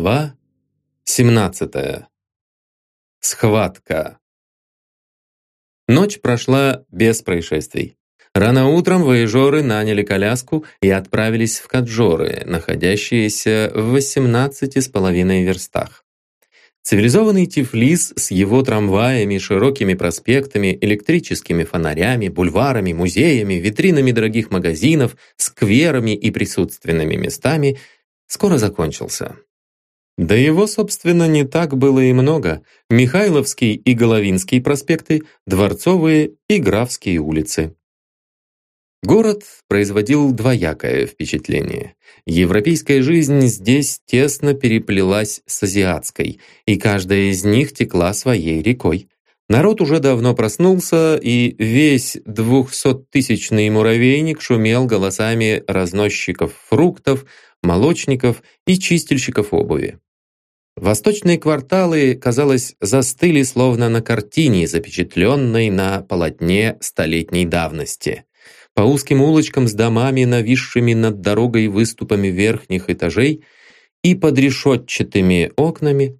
Глава 17. Схватка. Ночь прошла без происшествий. Рано утром воежоры наняли коляску и отправились в Каджоры, находящиеся в 18 с половиной верстах. Цивилизованный Тифлис с его трамваями, широкими проспектами, электрическими фонарями, бульварами, музеями, витринами дорогих магазинов, скверами и присутственными местами скоро закончился. Да его, собственно, не так было и много. Михайловский и Головинский проспекты, Дворцовые и Графские улицы. Город производил двоякое впечатление. Европейская жизнь здесь тесно переплелась с азиатской, и каждая из них текла своей рекой. Народ уже давно проснулся, и весь двухсоттысячный муравейник шумел голосами разносчиков фруктов, молочников и чистильщиков обуви. Восточные кварталы, казалось, застыли словно на картине, запечатленной на полотне столетней давности. По узким улочкам с домами, нависшими над дорогой выступами верхних этажей и под решетчатыми окнами,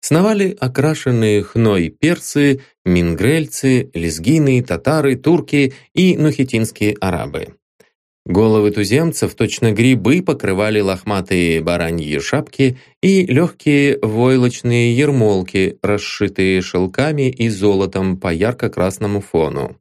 сновали окрашенные хной персы, мингрельцы, лезгины, татары, турки и нухетинские арабы. Головы туземцев, точно грибы, покрывали лохматые бараньи шапки и легкие войлочные ермолки, расшитые шелками и золотом по ярко-красному фону.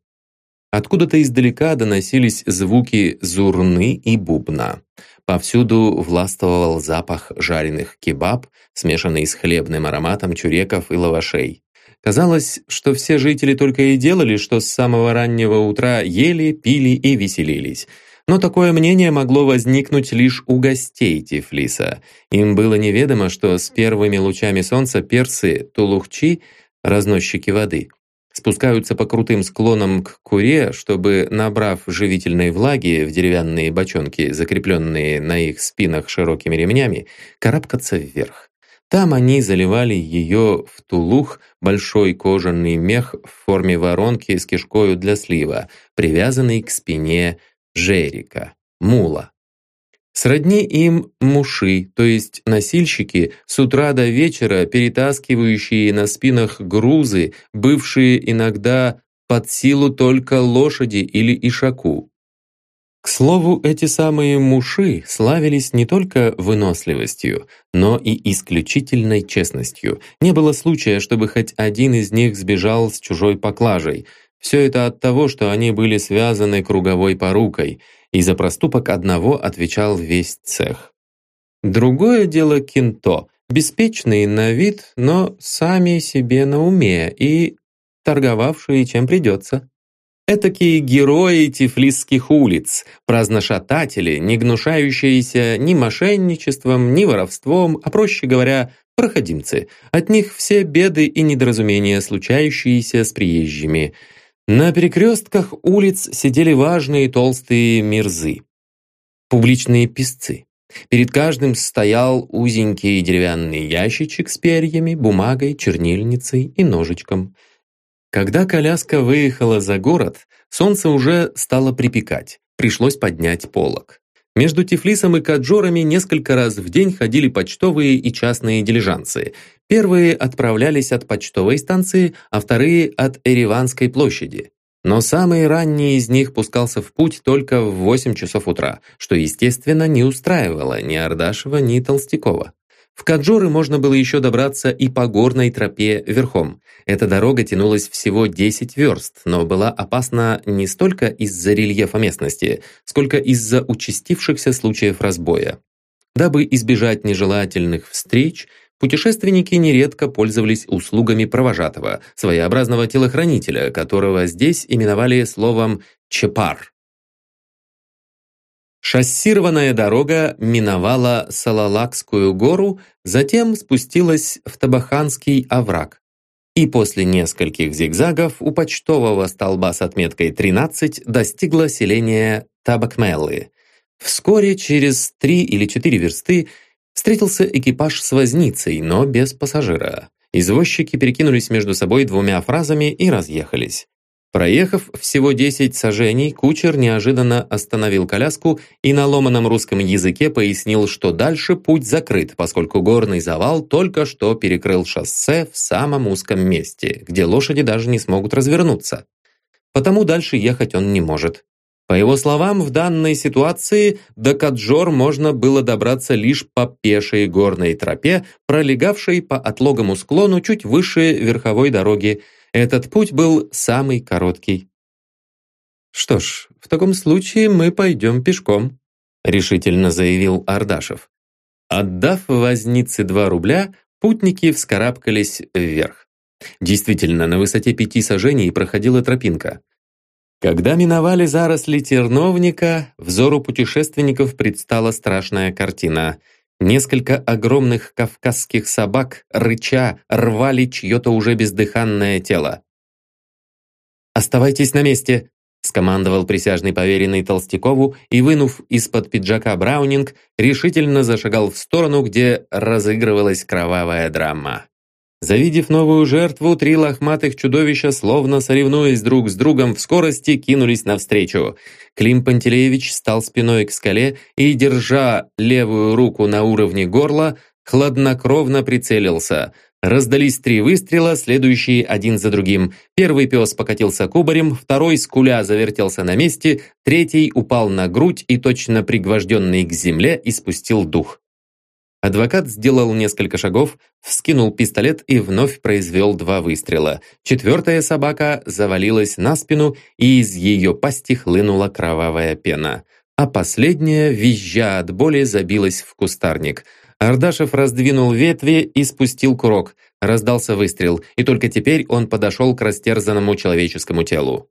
Откуда-то издалека доносились звуки зурны и бубна. Повсюду властвовал запах жареных кебаб, смешанный с хлебным ароматом чуреков и лавашей. Казалось, что все жители только и делали, что с самого раннего утра ели, пили и веселились – но такое мнение могло возникнуть лишь у гостей Тифлиса. Им было неведомо, что с первыми лучами солнца персы, тулухчи, разносчики воды, спускаются по крутым склонам к Куре, чтобы, набрав живительной влаги в деревянные бочонки, закрепленные на их спинах широкими ремнями, карабкаться вверх. Там они заливали ее в тулух, большой кожаный мех в форме воронки с кишкою для слива, привязанный к спине жерика, мула. Сродни им муши, то есть носильщики, с утра до вечера перетаскивающие на спинах грузы, бывшие иногда под силу только лошади или ишаку. К слову, эти самые муши славились не только выносливостью, но и исключительной честностью. Не было случая, чтобы хоть один из них сбежал с чужой поклажей, все это от того, что они были связаны круговой порукой, и за проступок одного отвечал весь цех. Другое дело кинто, беспечные на вид, но сами себе на уме и торговавшие чем придется. Этакие герои тифлисских улиц, праздношататели, не гнушающиеся ни мошенничеством, ни воровством, а, проще говоря, проходимцы. От них все беды и недоразумения, случающиеся с приезжими – на перекрестках улиц сидели важные толстые мирзы, публичные писцы. Перед каждым стоял узенький деревянный ящичек с перьями, бумагой, чернильницей и ножичком. Когда коляска выехала за город, солнце уже стало припекать, пришлось поднять полог. Между Тифлисом и Каджорами несколько раз в день ходили почтовые и частные дилижансы. Первые отправлялись от почтовой станции, а вторые от Эреванской площади. Но самый ранний из них пускался в путь только в 8 часов утра, что, естественно, не устраивало ни Ардашева, ни Толстякова. В Каджоры можно было еще добраться и по горной тропе верхом. Эта дорога тянулась всего 10 верст, но была опасна не столько из-за рельефа местности, сколько из-за участившихся случаев разбоя. Дабы избежать нежелательных встреч, путешественники нередко пользовались услугами провожатого, своеобразного телохранителя, которого здесь именовали словом «чепар». Шоссированная дорога миновала Салалакскую гору, затем спустилась в Табаханский овраг. И после нескольких зигзагов у почтового столба с отметкой 13 достигла селения Табакмеллы. Вскоре, через три или четыре версты, встретился экипаж с возницей, но без пассажира. Извозчики перекинулись между собой двумя фразами и разъехались. Проехав всего 10 сажений, кучер неожиданно остановил коляску и на ломаном русском языке пояснил, что дальше путь закрыт, поскольку горный завал только что перекрыл шоссе в самом узком месте, где лошади даже не смогут развернуться. Потому дальше ехать он не может. По его словам, в данной ситуации до Каджор можно было добраться лишь по пешей горной тропе, пролегавшей по отлогому склону чуть выше верховой дороги, этот путь был самый короткий. «Что ж, в таком случае мы пойдем пешком», решительно заявил Ардашев. Отдав вознице два рубля, путники вскарабкались вверх. Действительно, на высоте пяти сажений проходила тропинка. Когда миновали заросли терновника, взору путешественников предстала страшная картина – Несколько огромных кавказских собак, рыча, рвали чье-то уже бездыханное тело. «Оставайтесь на месте!» — скомандовал присяжный поверенный Толстякову и, вынув из-под пиджака Браунинг, решительно зашагал в сторону, где разыгрывалась кровавая драма. Завидев новую жертву, три лохматых чудовища, словно соревнуясь друг с другом в скорости, кинулись навстречу. Клим Пантелеевич стал спиной к скале и, держа левую руку на уровне горла, хладнокровно прицелился. Раздались три выстрела, следующие один за другим. Первый пес покатился кубарем, второй скуля завертелся на месте, третий упал на грудь и, точно пригвожденный к земле, испустил дух. Адвокат сделал несколько шагов, вскинул пистолет и вновь произвел два выстрела. Четвертая собака завалилась на спину, и из ее пасти хлынула кровавая пена. А последняя, визжа от боли, забилась в кустарник. Ардашев раздвинул ветви и спустил курок. Раздался выстрел, и только теперь он подошел к растерзанному человеческому телу.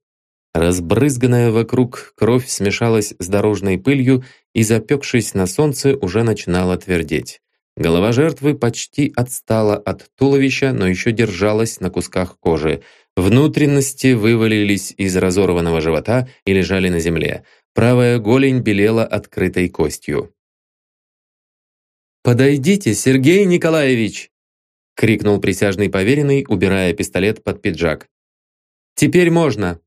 Разбрызганная вокруг кровь смешалась с дорожной пылью и, запекшись на солнце, уже начинала твердеть. Голова жертвы почти отстала от туловища, но еще держалась на кусках кожи. Внутренности вывалились из разорванного живота и лежали на земле. Правая голень белела открытой костью. «Подойдите, Сергей Николаевич!» — крикнул присяжный поверенный, убирая пистолет под пиджак. «Теперь можно!»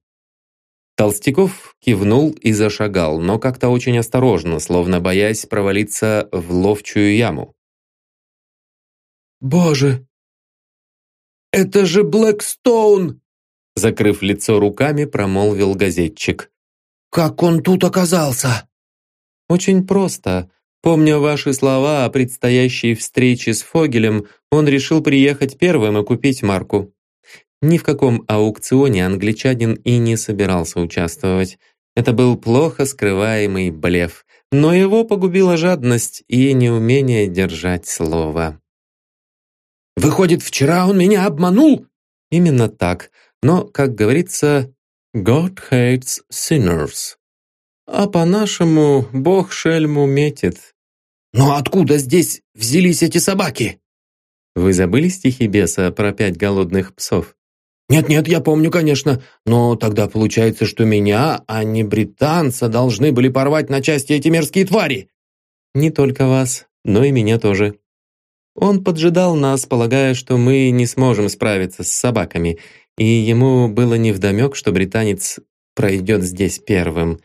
Толстяков кивнул и зашагал, но как-то очень осторожно, словно боясь провалиться в ловчую яму. «Боже! Это же Блэкстоун!» Закрыв лицо руками, промолвил газетчик. «Как он тут оказался?» «Очень просто. Помня ваши слова о предстоящей встрече с Фогелем, он решил приехать первым и купить марку. Ни в каком аукционе англичанин и не собирался участвовать. Это был плохо скрываемый блеф, но его погубила жадность и неумение держать слово. «Выходит, вчера он меня обманул?» Именно так. Но, как говорится, God hates sinners. А по-нашему, Бог шельму метит. «Но откуда здесь взялись эти собаки?» Вы забыли стихи беса про пять голодных псов? «Нет-нет, я помню, конечно, но тогда получается, что меня, а не британца, должны были порвать на части эти мерзкие твари!» «Не только вас, но и меня тоже. Он поджидал нас, полагая, что мы не сможем справиться с собаками, и ему было невдомек, что британец пройдет здесь первым.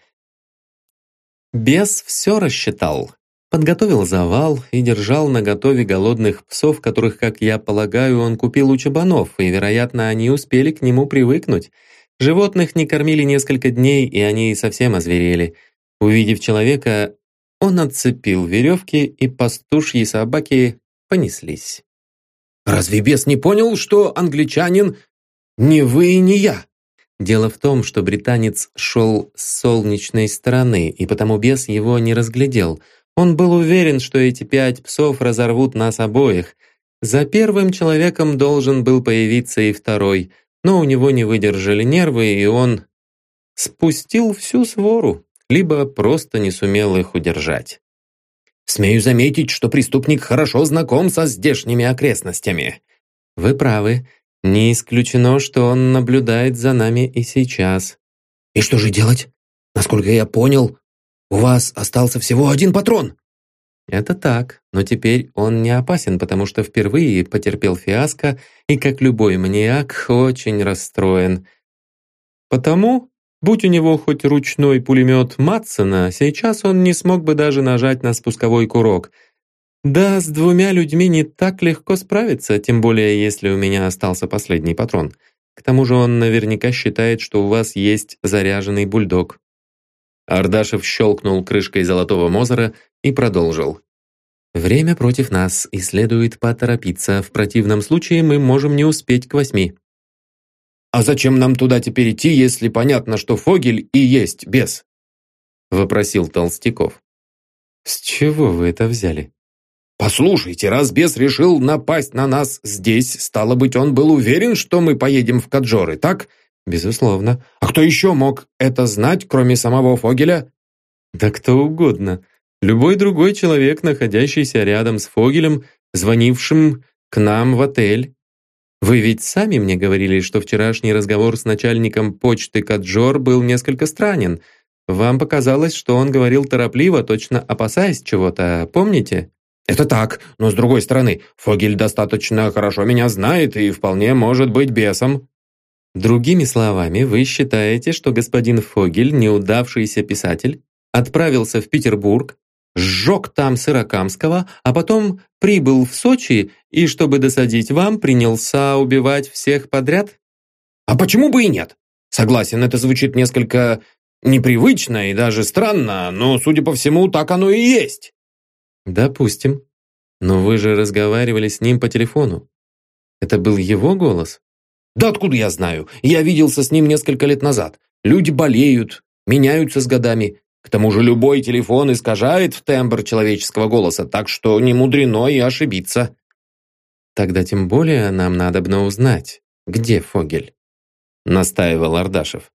Бес все рассчитал, Подготовил завал и держал на готове голодных псов, которых, как я полагаю, он купил у чабанов, и, вероятно, они успели к нему привыкнуть. Животных не кормили несколько дней, и они совсем озверели. Увидев человека, он отцепил веревки, и пастушьи собаки понеслись. «Разве бес не понял, что англичанин не вы и не я?» Дело в том, что британец шел с солнечной стороны, и потому бес его не разглядел – он был уверен, что эти пять псов разорвут нас обоих. За первым человеком должен был появиться и второй, но у него не выдержали нервы, и он спустил всю свору, либо просто не сумел их удержать. «Смею заметить, что преступник хорошо знаком со здешними окрестностями». «Вы правы. Не исключено, что он наблюдает за нами и сейчас». «И что же делать? Насколько я понял, «У вас остался всего один патрон!» Это так, но теперь он не опасен, потому что впервые потерпел фиаско и, как любой маниак, очень расстроен. Потому, будь у него хоть ручной пулемет Матсона, сейчас он не смог бы даже нажать на спусковой курок. Да, с двумя людьми не так легко справиться, тем более если у меня остался последний патрон. К тому же он наверняка считает, что у вас есть заряженный бульдог. Ардашев щелкнул крышкой золотого Мозера и продолжил. «Время против нас, и следует поторопиться. В противном случае мы можем не успеть к восьми». «А зачем нам туда теперь идти, если понятно, что Фогель и есть бес?» Вопросил Толстяков. «С чего вы это взяли?» «Послушайте, раз бес решил напасть на нас здесь, стало быть, он был уверен, что мы поедем в Каджоры, так? Безусловно. А кто еще мог это знать, кроме самого Фогеля? Да кто угодно. Любой другой человек, находящийся рядом с Фогелем, звонившим к нам в отель. Вы ведь сами мне говорили, что вчерашний разговор с начальником почты Каджор был несколько странен. Вам показалось, что он говорил торопливо, точно опасаясь чего-то, помните? Это так, но с другой стороны, Фогель достаточно хорошо меня знает и вполне может быть бесом. Другими словами, вы считаете, что господин Фогель, неудавшийся писатель, отправился в Петербург, сжег там Сырокамского, а потом прибыл в Сочи и, чтобы досадить вам, принялся убивать всех подряд? А почему бы и нет? Согласен, это звучит несколько непривычно и даже странно, но, судя по всему, так оно и есть. Допустим. Но вы же разговаривали с ним по телефону. Это был его голос? Да откуда я знаю? Я виделся с ним несколько лет назад. Люди болеют, меняются с годами. К тому же любой телефон искажает тембр человеческого голоса, так что не мудрено и ошибиться. Тогда тем более нам надо бы узнать, где Фогель, настаивал Ардашев.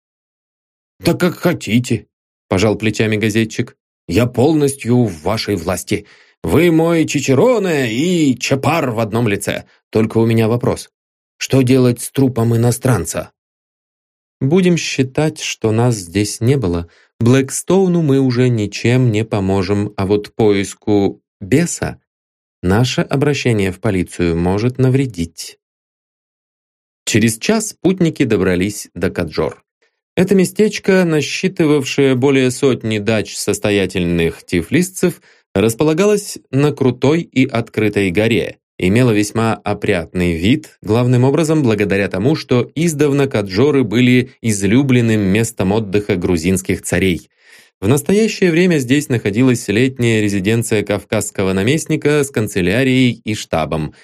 Да как хотите, пожал плечами газетчик. Я полностью в вашей власти. Вы мой Чичероне и Чапар в одном лице. Только у меня вопрос. Что делать с трупом иностранца? Будем считать, что нас здесь не было. Блэкстоуну мы уже ничем не поможем, а вот поиску беса наше обращение в полицию может навредить. Через час спутники добрались до Каджор. Это местечко, насчитывавшее более сотни дач состоятельных тифлисцев, располагалось на крутой и открытой горе, имела весьма опрятный вид, главным образом благодаря тому, что издавна Каджоры были излюбленным местом отдыха грузинских царей. В настоящее время здесь находилась летняя резиденция кавказского наместника с канцелярией и штабом.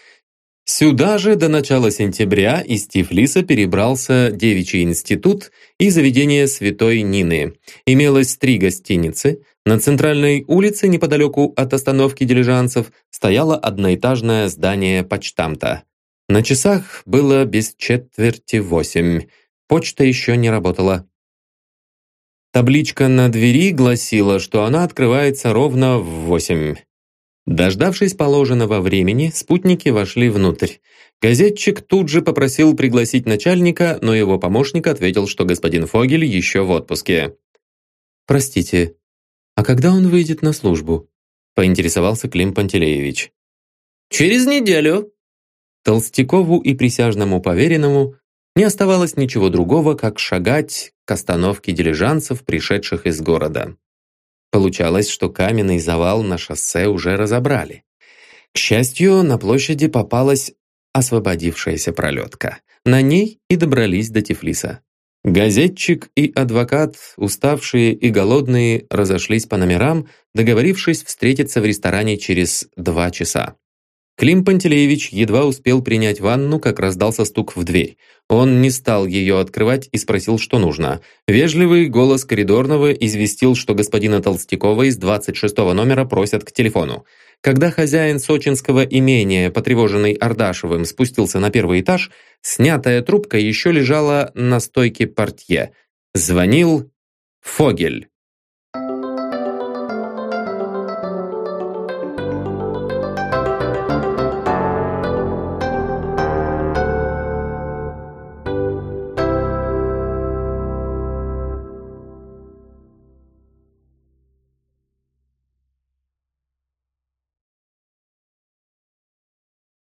Сюда же до начала сентября из Тифлиса перебрался девичий институт и заведение Святой Нины. Имелось три гостиницы – на центральной улице, неподалеку от остановки дилижансов, стояло одноэтажное здание почтамта. На часах было без четверти восемь. Почта еще не работала. Табличка на двери гласила, что она открывается ровно в восемь. Дождавшись положенного времени, спутники вошли внутрь. Газетчик тут же попросил пригласить начальника, но его помощник ответил, что господин Фогель еще в отпуске. «Простите, «А когда он выйдет на службу?» – поинтересовался Клим Пантелеевич. «Через неделю». Толстякову и присяжному поверенному не оставалось ничего другого, как шагать к остановке дилижансов, пришедших из города. Получалось, что каменный завал на шоссе уже разобрали. К счастью, на площади попалась освободившаяся пролетка. На ней и добрались до Тифлиса. Газетчик и адвокат, уставшие и голодные, разошлись по номерам, договорившись встретиться в ресторане через два часа. Клим Пантелеевич едва успел принять ванну, как раздался стук в дверь. Он не стал ее открывать и спросил, что нужно. Вежливый голос коридорного известил, что господина Толстякова из 26 номера просят к телефону. Когда хозяин сочинского имения, потревоженный Ардашевым, спустился на первый этаж, снятая трубка еще лежала на стойке портье. Звонил Фогель.